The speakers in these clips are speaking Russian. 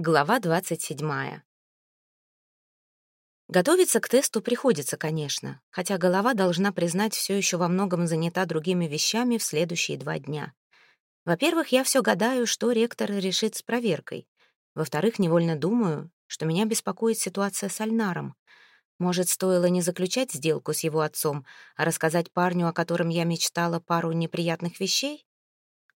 Глава 27. Готовиться к тесту приходится, конечно, хотя голова должна признать все еще во многом занята другими вещами в следующие два дня. Во-первых, я все гадаю, что ректор решит с проверкой. Во-вторых, невольно думаю, что меня беспокоит ситуация с Альнаром. Может, стоило не заключать сделку с его отцом, а рассказать парню, о котором я мечтала, пару неприятных вещей?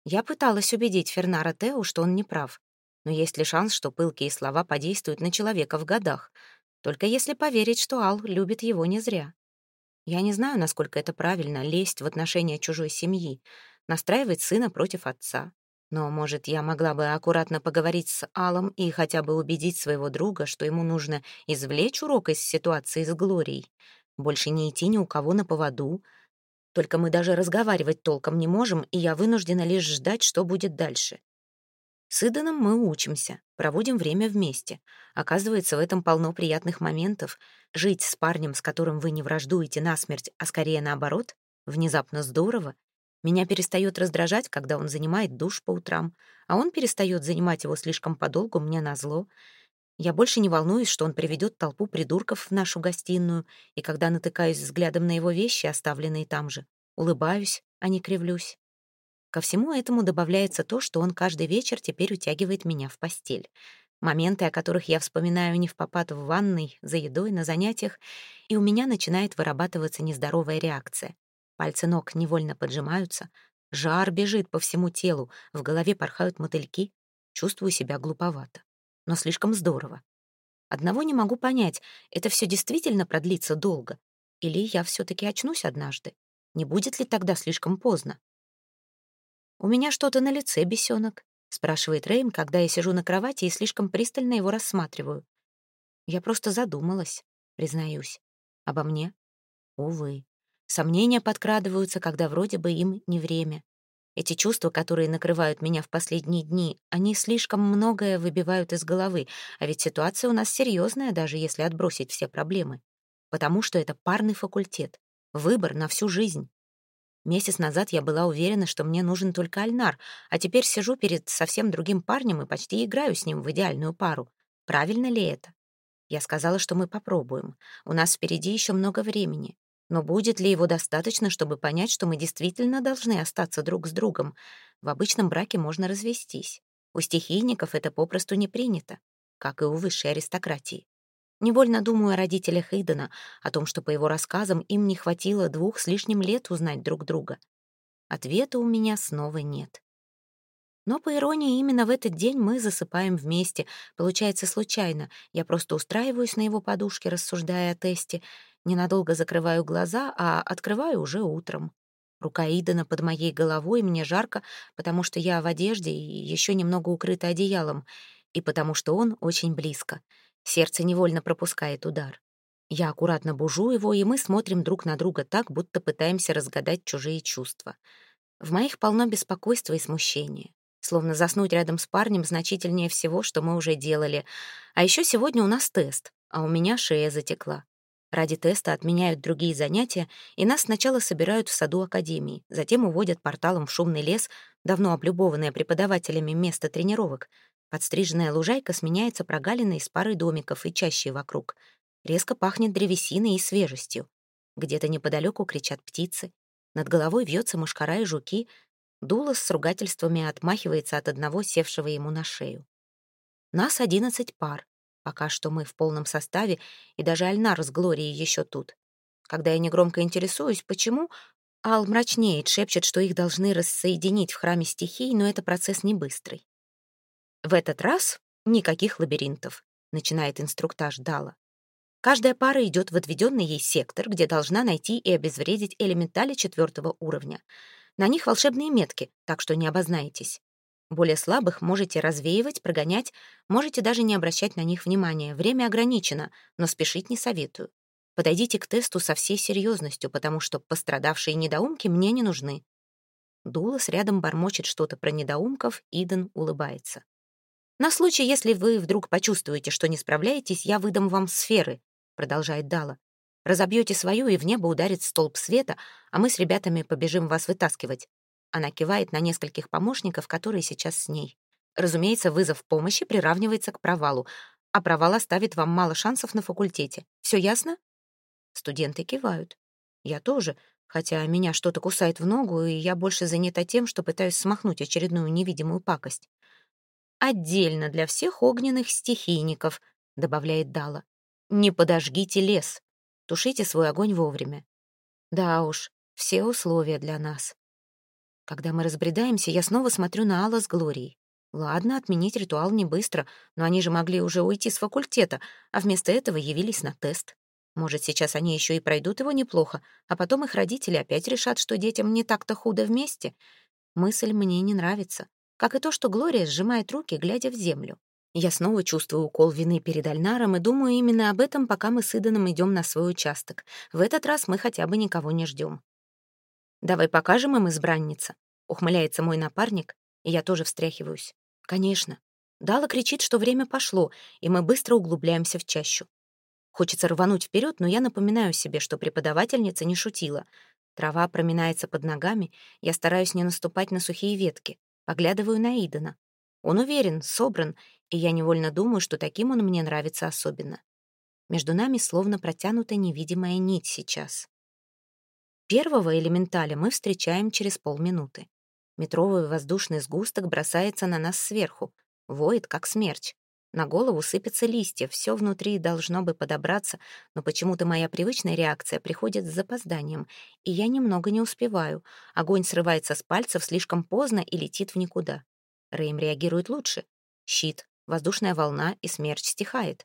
Я пыталась убедить Фернара Тео, что он не прав но есть ли шанс, что пылкие слова подействуют на человека в годах? Только если поверить, что Ал любит его не зря. Я не знаю, насколько это правильно — лезть в отношения чужой семьи, настраивать сына против отца. Но, может, я могла бы аккуратно поговорить с Алом и хотя бы убедить своего друга, что ему нужно извлечь урок из ситуации с Глорией. Больше не идти ни у кого на поводу. Только мы даже разговаривать толком не можем, и я вынуждена лишь ждать, что будет дальше. С Иданом мы учимся, проводим время вместе. Оказывается, в этом полно приятных моментов. Жить с парнем, с которым вы не враждуете насмерть, а скорее наоборот, внезапно здорово. Меня перестает раздражать, когда он занимает душ по утрам, а он перестает занимать его слишком подолгу мне назло. Я больше не волнуюсь, что он приведет толпу придурков в нашу гостиную, и когда натыкаюсь взглядом на его вещи, оставленные там же, улыбаюсь, а не кривлюсь. Ко всему этому добавляется то, что он каждый вечер теперь утягивает меня в постель. Моменты, о которых я вспоминаю не в попад в ванной, за едой, на занятиях, и у меня начинает вырабатываться нездоровая реакция. Пальцы ног невольно поджимаются, жар бежит по всему телу, в голове порхают мотыльки, чувствую себя глуповато. Но слишком здорово. Одного не могу понять, это все действительно продлится долго? Или я все-таки очнусь однажды? Не будет ли тогда слишком поздно? «У меня что-то на лице, бесенок», — спрашивает Рейн, когда я сижу на кровати и слишком пристально его рассматриваю. Я просто задумалась, признаюсь. Обо мне? Увы. Сомнения подкрадываются, когда вроде бы им не время. Эти чувства, которые накрывают меня в последние дни, они слишком многое выбивают из головы, а ведь ситуация у нас серьезная, даже если отбросить все проблемы. Потому что это парный факультет, выбор на всю жизнь. Месяц назад я была уверена, что мне нужен только Альнар, а теперь сижу перед совсем другим парнем и почти играю с ним в идеальную пару. Правильно ли это? Я сказала, что мы попробуем. У нас впереди еще много времени. Но будет ли его достаточно, чтобы понять, что мы действительно должны остаться друг с другом? В обычном браке можно развестись. У стихийников это попросту не принято, как и у высшей аристократии. Невольно думаю о родителях Идена, о том, что, по его рассказам, им не хватило двух с лишним лет узнать друг друга. Ответа у меня снова нет. Но, по иронии, именно в этот день мы засыпаем вместе. Получается случайно. Я просто устраиваюсь на его подушке, рассуждая о тесте. Ненадолго закрываю глаза, а открываю уже утром. Рука Идена под моей головой, мне жарко, потому что я в одежде и еще немного укрыта одеялом, и потому что он очень близко. Сердце невольно пропускает удар. Я аккуратно бужу его, и мы смотрим друг на друга так, будто пытаемся разгадать чужие чувства. В моих полно беспокойства и смущения. Словно заснуть рядом с парнем значительнее всего, что мы уже делали. А еще сегодня у нас тест, а у меня шея затекла. Ради теста отменяют другие занятия, и нас сначала собирают в саду академии, затем уводят порталом в шумный лес, давно облюбованное преподавателями место тренировок — Подстриженная лужайка сменяется прогалиной с парой домиков и чаще вокруг. Резко пахнет древесиной и свежестью. Где-то неподалеку кричат птицы. Над головой вьется мушкара и жуки. Дуло с ругательствами отмахивается от одного севшего ему на шею. Нас одиннадцать пар. Пока что мы в полном составе, и даже Альнар с Глорией еще тут. Когда я негромко интересуюсь, почему, Ал мрачнеет, шепчет, что их должны рассоединить в храме стихий, но это процесс не быстрый. В этот раз никаких лабиринтов, начинает инструктаж Дала. Каждая пара идет в отведенный ей сектор, где должна найти и обезвредить элементали четвертого уровня. На них волшебные метки, так что не обознаетесь. Более слабых можете развеивать, прогонять, можете даже не обращать на них внимания. Время ограничено, но спешить не советую. Подойдите к тесту со всей серьезностью, потому что пострадавшие недоумки мне не нужны. Дулас рядом бормочет что-то про недоумков, Иден улыбается. «На случай, если вы вдруг почувствуете, что не справляетесь, я выдам вам сферы», — продолжает Дала. «Разобьете свою, и в небо ударит столб света, а мы с ребятами побежим вас вытаскивать». Она кивает на нескольких помощников, которые сейчас с ней. Разумеется, вызов помощи приравнивается к провалу, а провал оставит вам мало шансов на факультете. Все ясно? Студенты кивают. Я тоже, хотя меня что-то кусает в ногу, и я больше занята тем, что пытаюсь смахнуть очередную невидимую пакость. «Отдельно для всех огненных стихийников», — добавляет Дала. «Не подожгите лес. Тушите свой огонь вовремя». Да уж, все условия для нас. Когда мы разбредаемся, я снова смотрю на Алла с Глорией. Ладно, отменить ритуал не быстро, но они же могли уже уйти с факультета, а вместо этого явились на тест. Может, сейчас они еще и пройдут его неплохо, а потом их родители опять решат, что детям не так-то худо вместе. Мысль мне не нравится. Как и то, что Глория сжимает руки, глядя в землю. Я снова чувствую укол вины перед Альнаром и думаю именно об этом, пока мы с Иданом идем на свой участок. В этот раз мы хотя бы никого не ждем. «Давай покажем им избранница», — ухмыляется мой напарник, и я тоже встряхиваюсь. «Конечно». Дала кричит, что время пошло, и мы быстро углубляемся в чащу. Хочется рвануть вперед, но я напоминаю себе, что преподавательница не шутила. Трава проминается под ногами, я стараюсь не наступать на сухие ветки. Поглядываю на Идана. Он уверен, собран, и я невольно думаю, что таким он мне нравится особенно. Между нами словно протянута невидимая нить сейчас. Первого элементаля мы встречаем через полминуты. Метровый воздушный сгусток бросается на нас сверху, воет, как смерч. На голову сыпятся листья, все внутри должно бы подобраться, но почему-то моя привычная реакция приходит с запозданием, и я немного не успеваю. Огонь срывается с пальцев слишком поздно и летит в никуда. Рейм реагирует лучше. Щит, воздушная волна и смерч стихает.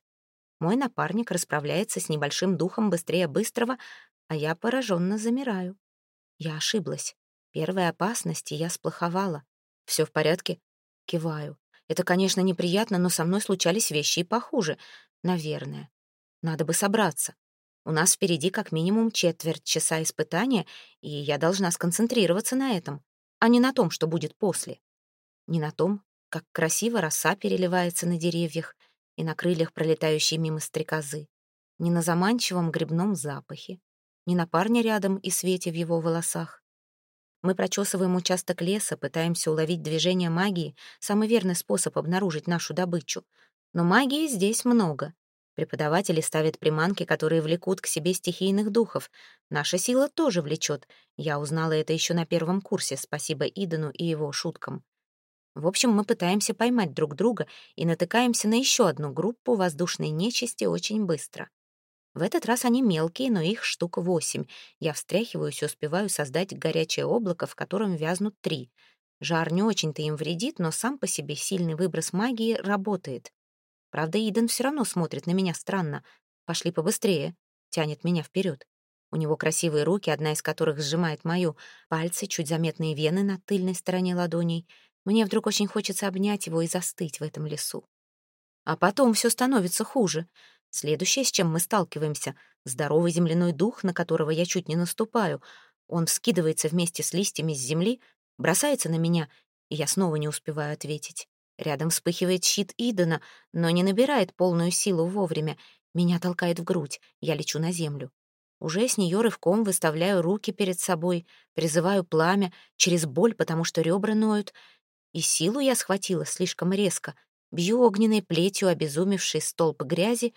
Мой напарник расправляется с небольшим духом быстрее быстрого, а я пораженно замираю. Я ошиблась. Первой опасности я сплоховала. Все в порядке? Киваю. Это, конечно, неприятно, но со мной случались вещи и похуже. Наверное. Надо бы собраться. У нас впереди как минимум четверть часа испытания, и я должна сконцентрироваться на этом, а не на том, что будет после. Не на том, как красиво роса переливается на деревьях и на крыльях пролетающей мимо стрекозы, не на заманчивом грибном запахе, не на парня рядом и свете в его волосах. Мы прочесываем участок леса, пытаемся уловить движение магии, самый верный способ обнаружить нашу добычу. Но магии здесь много. Преподаватели ставят приманки, которые влекут к себе стихийных духов. Наша сила тоже влечет. Я узнала это еще на первом курсе, спасибо Идану и его шуткам. В общем, мы пытаемся поймать друг друга и натыкаемся на еще одну группу воздушной нечисти очень быстро. В этот раз они мелкие, но их штук восемь. Я встряхиваюсь и успеваю создать горячее облако, в котором вязнут три. Жар не очень-то им вредит, но сам по себе сильный выброс магии работает. Правда, Иден все равно смотрит на меня странно. «Пошли побыстрее», — тянет меня вперед. У него красивые руки, одна из которых сжимает мою, пальцы, чуть заметные вены на тыльной стороне ладоней. Мне вдруг очень хочется обнять его и застыть в этом лесу. А потом все становится хуже. Следующее, с чем мы сталкиваемся, здоровый земляной дух, на которого я чуть не наступаю. Он вскидывается вместе с листьями с земли, бросается на меня, и я снова не успеваю ответить. Рядом вспыхивает щит Идена, но не набирает полную силу вовремя. Меня толкает в грудь, я лечу на землю. Уже с нее рывком выставляю руки перед собой, призываю пламя через боль, потому что ребра ноют. И силу я схватила слишком резко. Бью огненной плетью обезумевший столб грязи,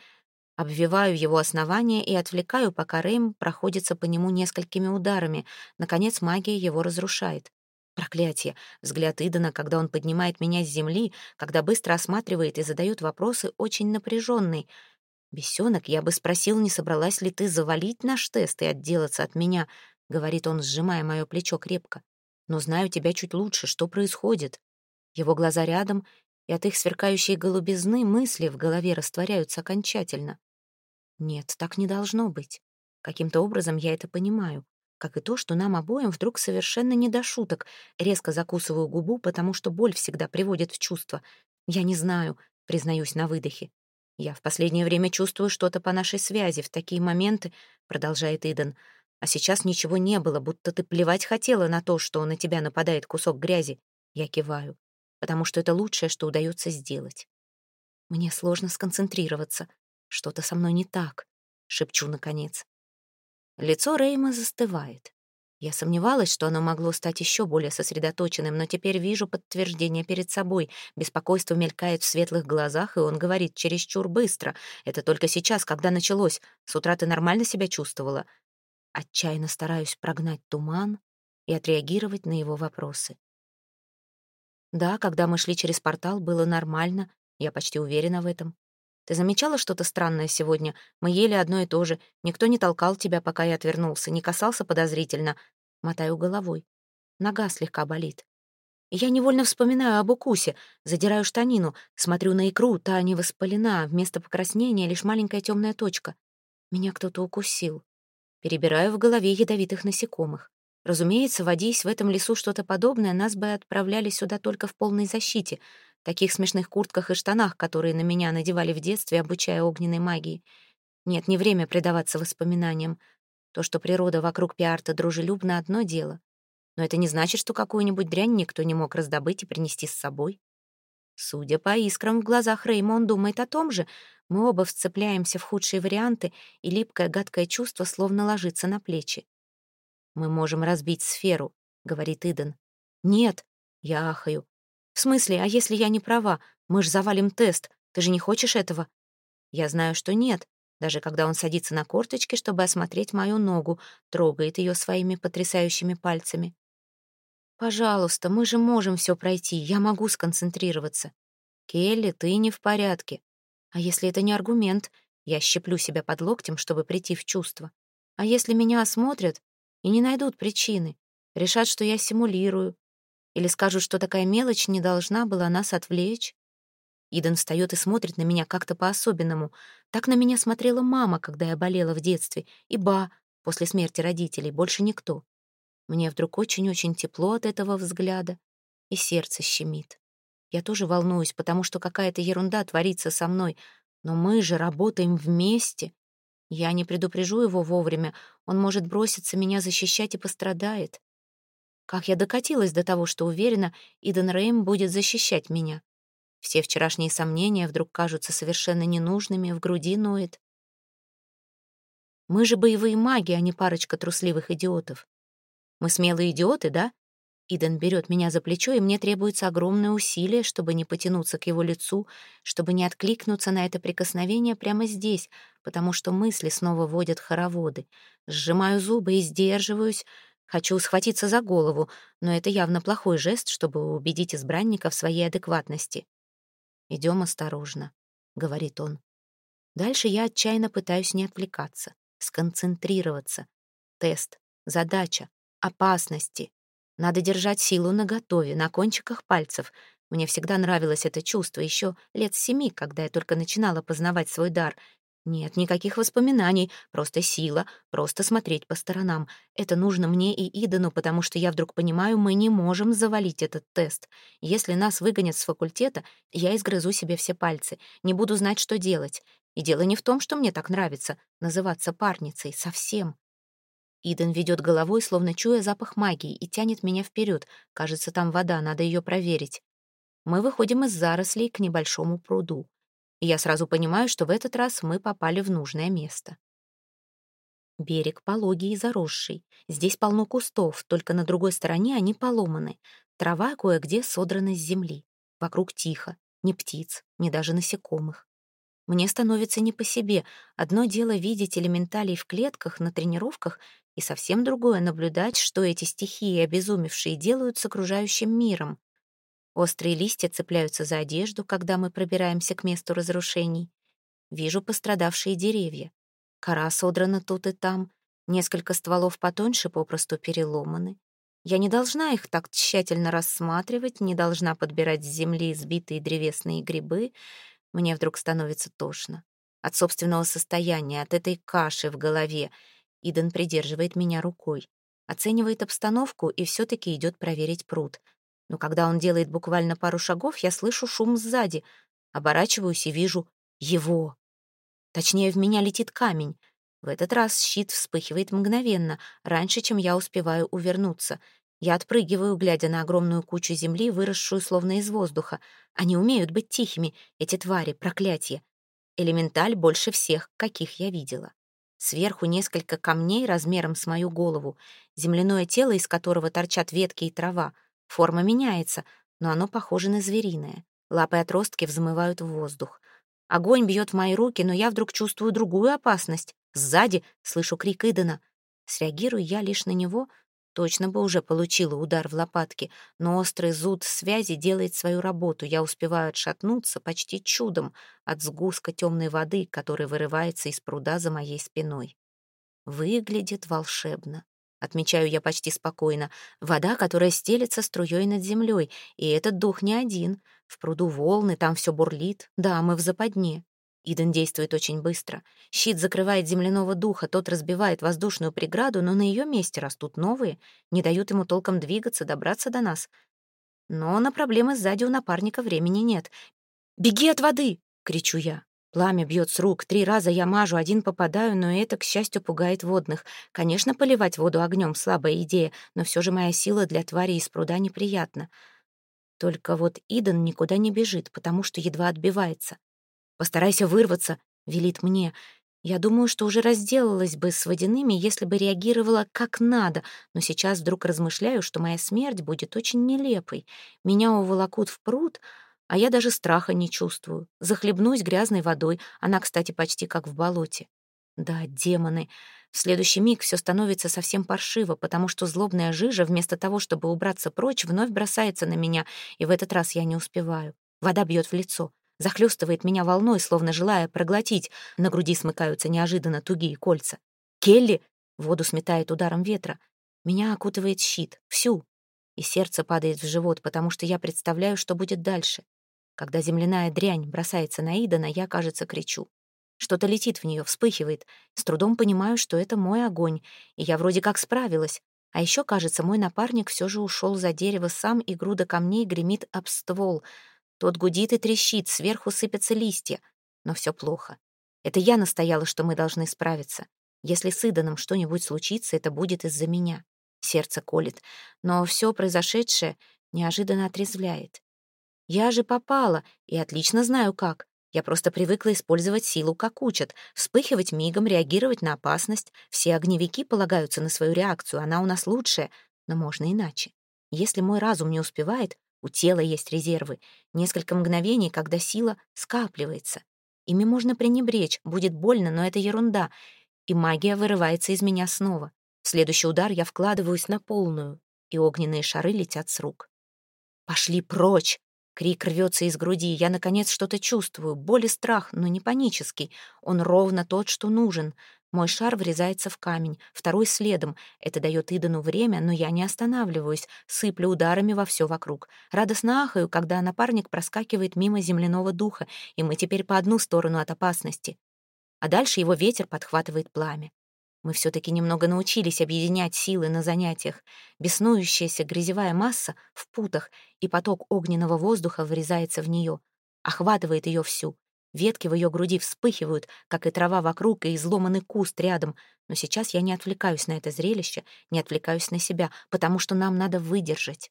Обвиваю его основание и отвлекаю, пока Рэйм проходится по нему несколькими ударами. Наконец магия его разрушает. Проклятие! Взгляд Идана, когда он поднимает меня с земли, когда быстро осматривает и задает вопросы, очень напряженный. «Бесенок, я бы спросил, не собралась ли ты завалить наш тест и отделаться от меня?» — говорит он, сжимая мое плечо крепко. «Но знаю тебя чуть лучше. Что происходит?» Его глаза рядом, и от их сверкающей голубизны мысли в голове растворяются окончательно. Нет, так не должно быть. Каким-то образом я это понимаю. Как и то, что нам обоим вдруг совершенно не до шуток. Резко закусываю губу, потому что боль всегда приводит в чувство. Я не знаю, признаюсь на выдохе. Я в последнее время чувствую что-то по нашей связи. В такие моменты, продолжает Иден, а сейчас ничего не было, будто ты плевать хотела на то, что на тебя нападает кусок грязи. Я киваю, потому что это лучшее, что удается сделать. Мне сложно сконцентрироваться. Что-то со мной не так, шепчу наконец. Лицо Рейма застывает. Я сомневалась, что оно могло стать еще более сосредоточенным, но теперь вижу подтверждение перед собой. Беспокойство мелькает в светлых глазах, и он говорит чересчур быстро. Это только сейчас, когда началось. С утра ты нормально себя чувствовала? Отчаянно стараюсь прогнать туман и отреагировать на его вопросы. Да, когда мы шли через портал, было нормально. Я почти уверена в этом. Ты замечала что-то странное сегодня? Мы ели одно и то же. Никто не толкал тебя, пока я отвернулся, не касался подозрительно. Мотаю головой. Нога слегка болит. Я невольно вспоминаю об укусе, задираю штанину, смотрю на икру, та не воспалена, вместо покраснения лишь маленькая темная точка. Меня кто-то укусил. Перебираю в голове ядовитых насекомых. Разумеется, водись в этом лесу что-то подобное, нас бы отправляли сюда только в полной защите — таких смешных куртках и штанах, которые на меня надевали в детстве, обучая огненной магии. Нет, не время предаваться воспоминаниям. То, что природа вокруг Пиарта дружелюбна, одно дело. Но это не значит, что какую-нибудь дрянь никто не мог раздобыть и принести с собой. Судя по искрам в глазах Рейма, он думает о том же. Мы оба вцепляемся в худшие варианты, и липкое гадкое чувство словно ложится на плечи. «Мы можем разбить сферу», — говорит Иден. «Нет», — я ахаю. «В смысле, а если я не права? Мы ж завалим тест. Ты же не хочешь этого?» Я знаю, что нет. Даже когда он садится на корточки, чтобы осмотреть мою ногу, трогает ее своими потрясающими пальцами. «Пожалуйста, мы же можем все пройти. Я могу сконцентрироваться». «Келли, ты не в порядке». А если это не аргумент? Я щеплю себя под локтем, чтобы прийти в чувство. А если меня осмотрят и не найдут причины? Решат, что я симулирую, или скажут, что такая мелочь не должна была нас отвлечь? Иден встает и смотрит на меня как-то по-особенному. Так на меня смотрела мама, когда я болела в детстве, и ба, после смерти родителей, больше никто. Мне вдруг очень-очень тепло от этого взгляда, и сердце щемит. Я тоже волнуюсь, потому что какая-то ерунда творится со мной, но мы же работаем вместе. Я не предупрежу его вовремя, он может броситься меня защищать и пострадает. Как я докатилась до того, что уверена, Иден Рейм будет защищать меня. Все вчерашние сомнения вдруг кажутся совершенно ненужными, в груди ноет. Мы же боевые маги, а не парочка трусливых идиотов. Мы смелые идиоты, да? Иден берет меня за плечо, и мне требуется огромное усилие, чтобы не потянуться к его лицу, чтобы не откликнуться на это прикосновение прямо здесь, потому что мысли снова водят хороводы. Сжимаю зубы и сдерживаюсь, Хочу схватиться за голову, но это явно плохой жест, чтобы убедить избранника в своей адекватности. «Идем осторожно», — говорит он. Дальше я отчаянно пытаюсь не отвлекаться, сконцентрироваться. Тест, задача, опасности. Надо держать силу наготове, на кончиках пальцев. Мне всегда нравилось это чувство, еще лет семи, когда я только начинала познавать свой дар, нет, никаких воспоминаний, просто сила, просто смотреть по сторонам. Это нужно мне и Идану, потому что я вдруг понимаю, мы не можем завалить этот тест. Если нас выгонят с факультета, я изгрызу себе все пальцы, не буду знать, что делать. И дело не в том, что мне так нравится называться парницей, совсем. Иден ведет головой, словно чуя запах магии, и тянет меня вперед. Кажется, там вода, надо ее проверить. Мы выходим из зарослей к небольшому пруду и я сразу понимаю, что в этот раз мы попали в нужное место. Берег пологий и заросший. Здесь полно кустов, только на другой стороне они поломаны. Трава кое-где содрана с земли. Вокруг тихо, ни птиц, ни даже насекомых. Мне становится не по себе. Одно дело видеть элементалей в клетках на тренировках, и совсем другое — наблюдать, что эти стихии обезумевшие делают с окружающим миром. Острые листья цепляются за одежду, когда мы пробираемся к месту разрушений. Вижу пострадавшие деревья. Кора содрана тут и там, несколько стволов потоньше попросту переломаны. Я не должна их так тщательно рассматривать, не должна подбирать с земли сбитые древесные грибы. Мне вдруг становится тошно. От собственного состояния, от этой каши в голове. Иден придерживает меня рукой. Оценивает обстановку и все-таки идет проверить пруд — но когда он делает буквально пару шагов, я слышу шум сзади, оборачиваюсь и вижу его. Точнее, в меня летит камень. В этот раз щит вспыхивает мгновенно, раньше, чем я успеваю увернуться. Я отпрыгиваю, глядя на огромную кучу земли, выросшую словно из воздуха. Они умеют быть тихими, эти твари, проклятие. Элементаль больше всех, каких я видела. Сверху несколько камней размером с мою голову, земляное тело, из которого торчат ветки и трава. Форма меняется, но оно похоже на звериное. Лапы отростки взмывают в воздух. Огонь бьет в мои руки, но я вдруг чувствую другую опасность. Сзади слышу крик Идена. Среагирую я лишь на него, точно бы уже получила удар в лопатки, но острый зуд связи делает свою работу. Я успеваю отшатнуться почти чудом от сгустка темной воды, который вырывается из пруда за моей спиной. Выглядит волшебно. Отмечаю я почти спокойно. Вода, которая стелется струей над землей, и этот дух не один. В пруду волны, там все бурлит. Да, мы в западне. Иден действует очень быстро. Щит закрывает земляного духа, тот разбивает воздушную преграду, но на ее месте растут новые, не дают ему толком двигаться, добраться до нас. Но на проблемы сзади у напарника времени нет. «Беги от воды!» — кричу я. Пламя бьет с рук. Три раза я мажу, один попадаю, но это, к счастью, пугает водных. Конечно, поливать воду огнем — слабая идея, но все же моя сила для твари из пруда неприятна. Только вот Иден никуда не бежит, потому что едва отбивается. «Постарайся вырваться», — велит мне. Я думаю, что уже разделалась бы с водяными, если бы реагировала как надо, но сейчас вдруг размышляю, что моя смерть будет очень нелепой. Меня уволокут в пруд — а я даже страха не чувствую. Захлебнусь грязной водой, она, кстати, почти как в болоте. Да, демоны. В следующий миг все становится совсем паршиво, потому что злобная жижа, вместо того, чтобы убраться прочь, вновь бросается на меня, и в этот раз я не успеваю. Вода бьет в лицо, захлестывает меня волной, словно желая проглотить. На груди смыкаются неожиданно тугие кольца. «Келли!» — воду сметает ударом ветра. Меня окутывает щит, всю. И сердце падает в живот, потому что я представляю, что будет дальше. Когда земляная дрянь бросается на Идана, я, кажется, кричу. Что-то летит в нее, вспыхивает. С трудом понимаю, что это мой огонь, и я вроде как справилась. А еще, кажется, мой напарник все же ушел за дерево сам, и груда камней гремит об ствол. Тот гудит и трещит, сверху сыпятся листья. Но все плохо. Это я настояла, что мы должны справиться. Если с Иданом что-нибудь случится, это будет из-за меня. Сердце колет. Но все произошедшее неожиданно отрезвляет. Я же попала, и отлично знаю как. Я просто привыкла использовать силу, как учат, вспыхивать мигом, реагировать на опасность. Все огневики полагаются на свою реакцию, она у нас лучшая, но можно иначе. Если мой разум не успевает, у тела есть резервы. Несколько мгновений, когда сила скапливается. Ими можно пренебречь, будет больно, но это ерунда. И магия вырывается из меня снова. В следующий удар я вкладываюсь на полную, и огненные шары летят с рук. «Пошли прочь!» Крик рвется из груди. Я, наконец, что-то чувствую. Боль и страх, но не панический. Он ровно тот, что нужен. Мой шар врезается в камень, второй следом. Это дает Идану время, но я не останавливаюсь, сыплю ударами во все вокруг. Радостно ахаю, когда напарник проскакивает мимо земляного духа, и мы теперь по одну сторону от опасности. А дальше его ветер подхватывает пламя. Мы все-таки немного научились объединять силы на занятиях. Беснующаяся грязевая масса в путах, и поток огненного воздуха врезается в нее, охватывает ее всю. Ветки в ее груди вспыхивают, как и трава вокруг, и изломанный куст рядом. Но сейчас я не отвлекаюсь на это зрелище, не отвлекаюсь на себя, потому что нам надо выдержать.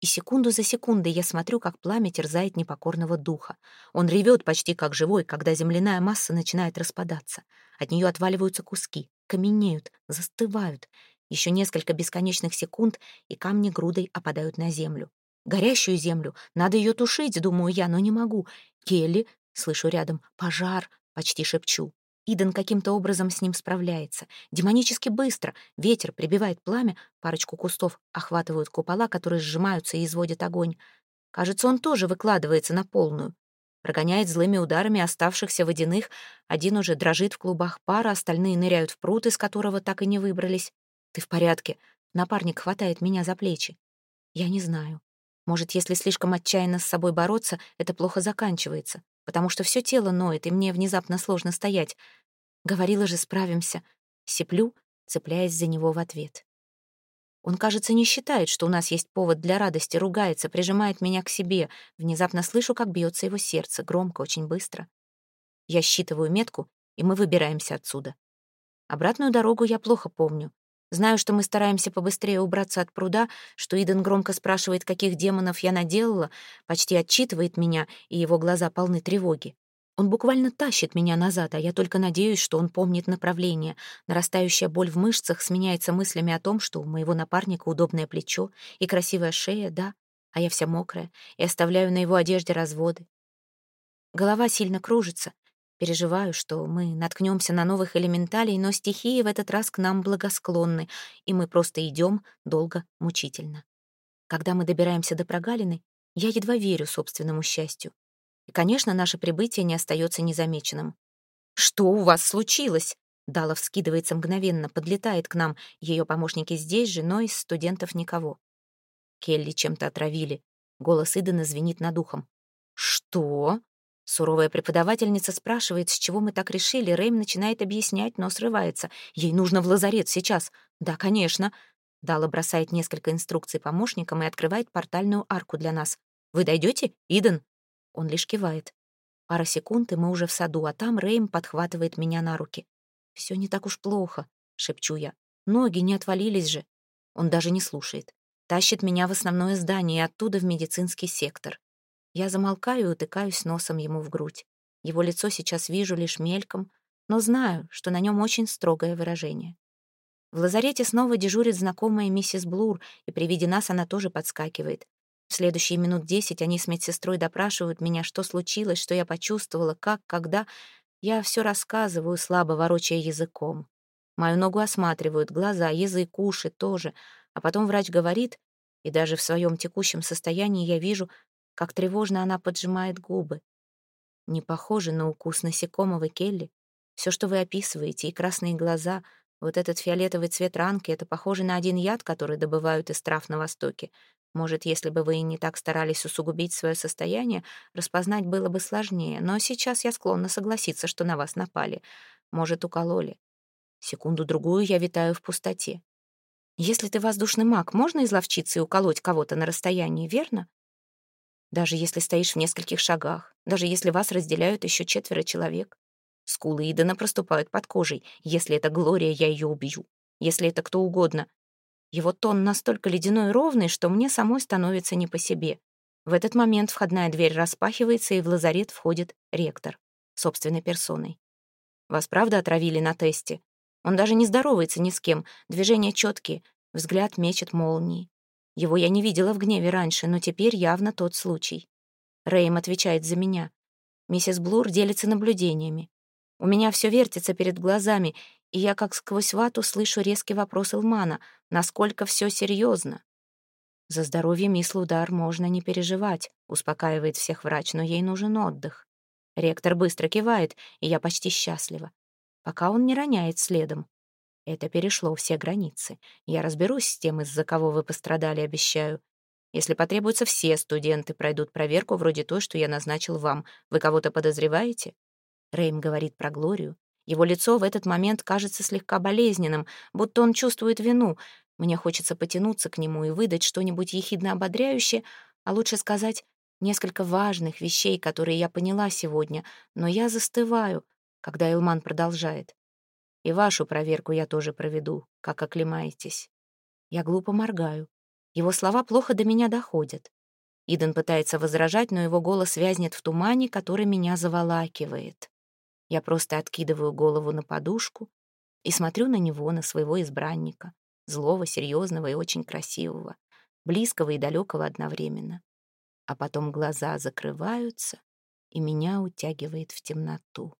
И секунду за секундой я смотрю, как пламя терзает непокорного духа. Он ревет почти как живой, когда земляная масса начинает распадаться. От нее отваливаются куски каменеют, застывают. Еще несколько бесконечных секунд, и камни грудой опадают на землю. Горящую землю. Надо ее тушить, думаю я, но не могу. Келли, слышу рядом, пожар, почти шепчу. Иден каким-то образом с ним справляется. Демонически быстро. Ветер прибивает пламя, парочку кустов охватывают купола, которые сжимаются и изводят огонь. Кажется, он тоже выкладывается на полную. Прогоняет злыми ударами оставшихся водяных. Один уже дрожит в клубах пара, остальные ныряют в пруд, из которого так и не выбрались. «Ты в порядке?» Напарник хватает меня за плечи. Я не знаю. Может, если слишком отчаянно с собой бороться, это плохо заканчивается, потому что все тело ноет, и мне внезапно сложно стоять. Говорила же, справимся. Сиплю, цепляясь за него в ответ. Он, кажется, не считает, что у нас есть повод для радости, ругается, прижимает меня к себе. Внезапно слышу, как бьется его сердце, громко, очень быстро. Я считываю метку, и мы выбираемся отсюда. Обратную дорогу я плохо помню. Знаю, что мы стараемся побыстрее убраться от пруда, что Иден громко спрашивает, каких демонов я наделала, почти отчитывает меня, и его глаза полны тревоги. Он буквально тащит меня назад, а я только надеюсь, что он помнит направление. Нарастающая боль в мышцах сменяется мыслями о том, что у моего напарника удобное плечо и красивая шея, да, а я вся мокрая, и оставляю на его одежде разводы. Голова сильно кружится. Переживаю, что мы наткнемся на новых элементалей, но стихии в этот раз к нам благосклонны, и мы просто идем долго, мучительно. Когда мы добираемся до прогалины, я едва верю собственному счастью. И, конечно, наше прибытие не остается незамеченным. «Что у вас случилось?» Дала вскидывается мгновенно, подлетает к нам. Ее помощники здесь же, но из студентов никого. Келли чем-то отравили. Голос Идена звенит над ухом. «Что?» Суровая преподавательница спрашивает, с чего мы так решили. Рэйм начинает объяснять, но срывается. Ей нужно в лазарет сейчас. Да, конечно. Дала бросает несколько инструкций помощникам и открывает портальную арку для нас. «Вы дойдете, Иден?» Он лишь кивает. Пара секунд, и мы уже в саду, а там Рэйм подхватывает меня на руки. «Все не так уж плохо», — шепчу я. «Ноги не отвалились же». Он даже не слушает. Тащит меня в основное здание и оттуда в медицинский сектор. Я замолкаю и утыкаюсь носом ему в грудь. Его лицо сейчас вижу лишь мельком, но знаю, что на нем очень строгое выражение. В лазарете снова дежурит знакомая миссис Блур, и при виде нас она тоже подскакивает. В следующие минут десять они с медсестрой допрашивают меня, что случилось, что я почувствовала, как, когда. Я все рассказываю, слабо ворочая языком. Мою ногу осматривают, глаза, язык, уши тоже. А потом врач говорит, и даже в своем текущем состоянии я вижу, как тревожно она поджимает губы. Не похоже на укус насекомого Келли. Все, что вы описываете, и красные глаза, вот этот фиолетовый цвет ранки, это похоже на один яд, который добывают из трав на Востоке. Может, если бы вы не так старались усугубить свое состояние, распознать было бы сложнее, но сейчас я склонна согласиться, что на вас напали. Может, укололи. Секунду-другую я витаю в пустоте. Если ты воздушный маг, можно изловчиться и уколоть кого-то на расстоянии, верно? Даже если стоишь в нескольких шагах, даже если вас разделяют еще четверо человек. Скулы Идана проступают под кожей. Если это Глория, я ее убью. Если это кто угодно, его тон настолько ледяной и ровный, что мне самой становится не по себе. В этот момент входная дверь распахивается, и в лазарет входит ректор, собственной персоной. Вас правда отравили на тесте? Он даже не здоровается ни с кем, движения четкие, взгляд мечет молнии. Его я не видела в гневе раньше, но теперь явно тот случай. Рэйм отвечает за меня. Миссис Блур делится наблюдениями. У меня все вертится перед глазами, и я как сквозь вату слышу резкий вопрос Илмана, насколько все серьезно. За здоровье мисс Лудар можно не переживать, успокаивает всех врач, но ей нужен отдых. Ректор быстро кивает, и я почти счастлива. Пока он не роняет следом. Это перешло все границы. Я разберусь с тем, из-за кого вы пострадали, обещаю. Если потребуется, все студенты пройдут проверку вроде той, что я назначил вам. Вы кого-то подозреваете? Рэйм говорит про Глорию. Его лицо в этот момент кажется слегка болезненным, будто он чувствует вину. Мне хочется потянуться к нему и выдать что-нибудь ехидно ободряющее, а лучше сказать несколько важных вещей, которые я поняла сегодня, но я застываю, когда Илман продолжает. И вашу проверку я тоже проведу, как оклемаетесь. Я глупо моргаю. Его слова плохо до меня доходят. Иден пытается возражать, но его голос вязнет в тумане, который меня заволакивает. Я просто откидываю голову на подушку и смотрю на него, на своего избранника, злого, серьезного и очень красивого, близкого и далекого одновременно. А потом глаза закрываются, и меня утягивает в темноту.